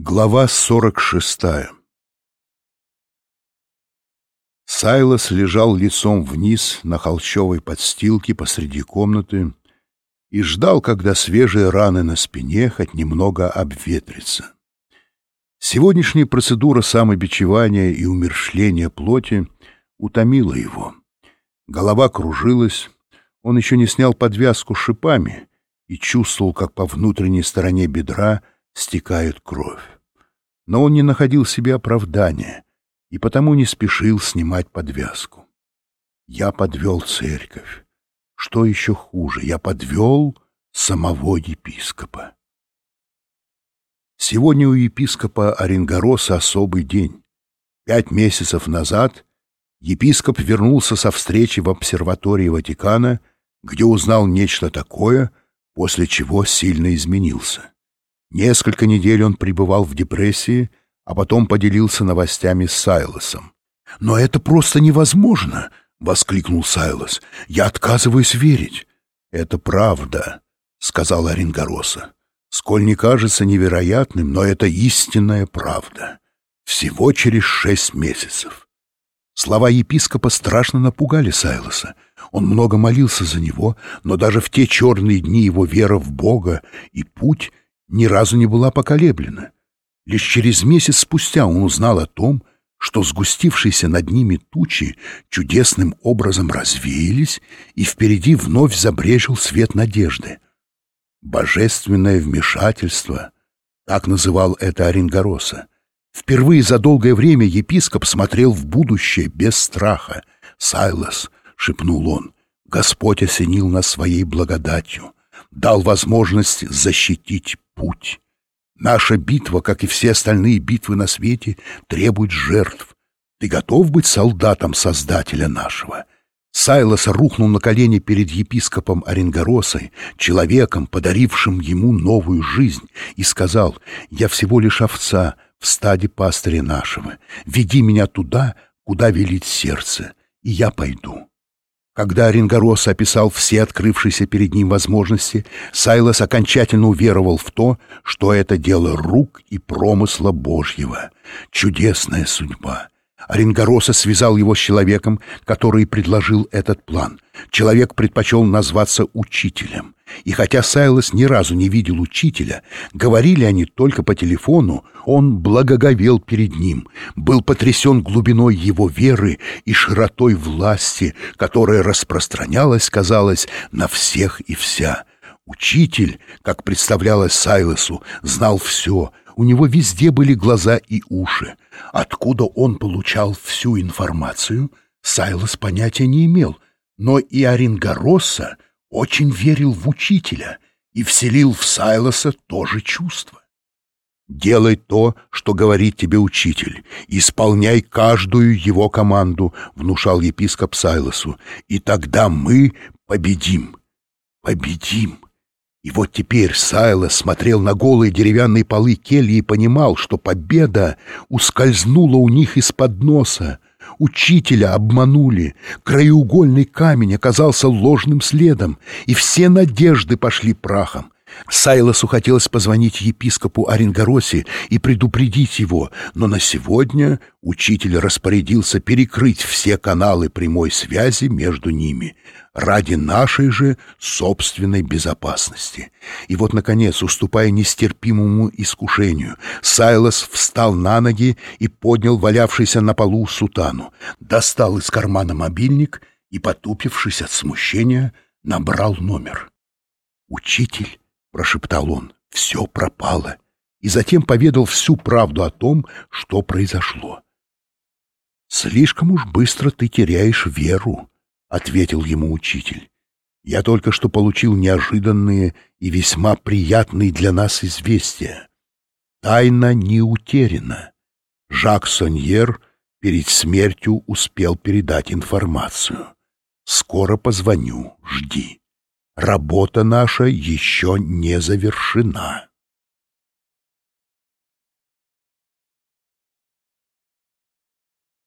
Глава 46 Сайлос лежал лицом вниз на холщовой подстилке посреди комнаты и ждал, когда свежие раны на спине хоть немного обветрятся. Сегодняшняя процедура самобичевания и умершления плоти утомила его. Голова кружилась, он еще не снял подвязку шипами и чувствовал, как по внутренней стороне бедра — стекает кровь. Но он не находил себе оправдания и потому не спешил снимать подвязку. Я подвел церковь. Что еще хуже, я подвел самого епископа. Сегодня у епископа Оренгороса особый день. Пять месяцев назад епископ вернулся со встречи в обсерватории Ватикана, где узнал нечто такое, после чего сильно изменился. Несколько недель он пребывал в депрессии, а потом поделился новостями с Сайлосом. «Но это просто невозможно!» — воскликнул Сайлос. «Я отказываюсь верить!» «Это правда», — сказал Оренгороса. «Сколь не кажется невероятным, но это истинная правда. Всего через шесть месяцев». Слова епископа страшно напугали Сайлоса. Он много молился за него, но даже в те черные дни его вера в Бога и путь ни разу не была поколеблена. Лишь через месяц спустя он узнал о том, что сгустившиеся над ними тучи чудесным образом развеялись, и впереди вновь забрежил свет надежды. Божественное вмешательство, так называл это Оренгороса. Впервые за долгое время епископ смотрел в будущее без страха. «Сайлос», — шепнул он, — «Господь осенил нас своей благодатью, дал возможность защитить путь. Наша битва, как и все остальные битвы на свете, требует жертв. Ты готов быть солдатом Создателя нашего?» Сайлос рухнул на колени перед епископом Оренгоросой, человеком, подарившим ему новую жизнь, и сказал, «Я всего лишь овца в стаде пастыря нашего. Веди меня туда, куда велит сердце, и я пойду». Когда Оренгорос описал все открывшиеся перед ним возможности, Сайлос окончательно уверовал в то, что это дело рук и промысла Божьего. Чудесная судьба. Оренгороса связал его с человеком, который предложил этот план. Человек предпочел назваться учителем. И хотя Сайлос ни разу не видел учителя, говорили они только по телефону, он благоговел перед ним, был потрясен глубиной его веры и широтой власти, которая распространялась, казалось, на всех и вся. Учитель, как представлялось Сайлосу, знал все, у него везде были глаза и уши. Откуда он получал всю информацию, Сайлос понятия не имел, но и Оренгороса — очень верил в учителя и вселил в Сайлоса то же чувство. «Делай то, что говорит тебе учитель, исполняй каждую его команду», — внушал епископ Сайлосу, «и тогда мы победим, победим». И вот теперь Сайлос смотрел на голые деревянные полы кельи и понимал, что победа ускользнула у них из-под носа, Учителя обманули, краеугольный камень оказался ложным следом, и все надежды пошли прахом. Сайлосу хотелось позвонить епископу Оренгоросе и предупредить его, но на сегодня учитель распорядился перекрыть все каналы прямой связи между ними ради нашей же собственной безопасности. И вот, наконец, уступая нестерпимому искушению, Сайлос встал на ноги и поднял валявшийся на полу сутану, достал из кармана мобильник и, потупившись от смущения, набрал номер. «Учитель!» — прошептал он. «Все пропало!» И затем поведал всю правду о том, что произошло. «Слишком уж быстро ты теряешь веру», — ответил ему учитель. «Я только что получил неожиданные и весьма приятные для нас известия. Тайна не утеряна. Жак Соньер перед смертью успел передать информацию. Скоро позвоню, жди» работа наша еще не завершена.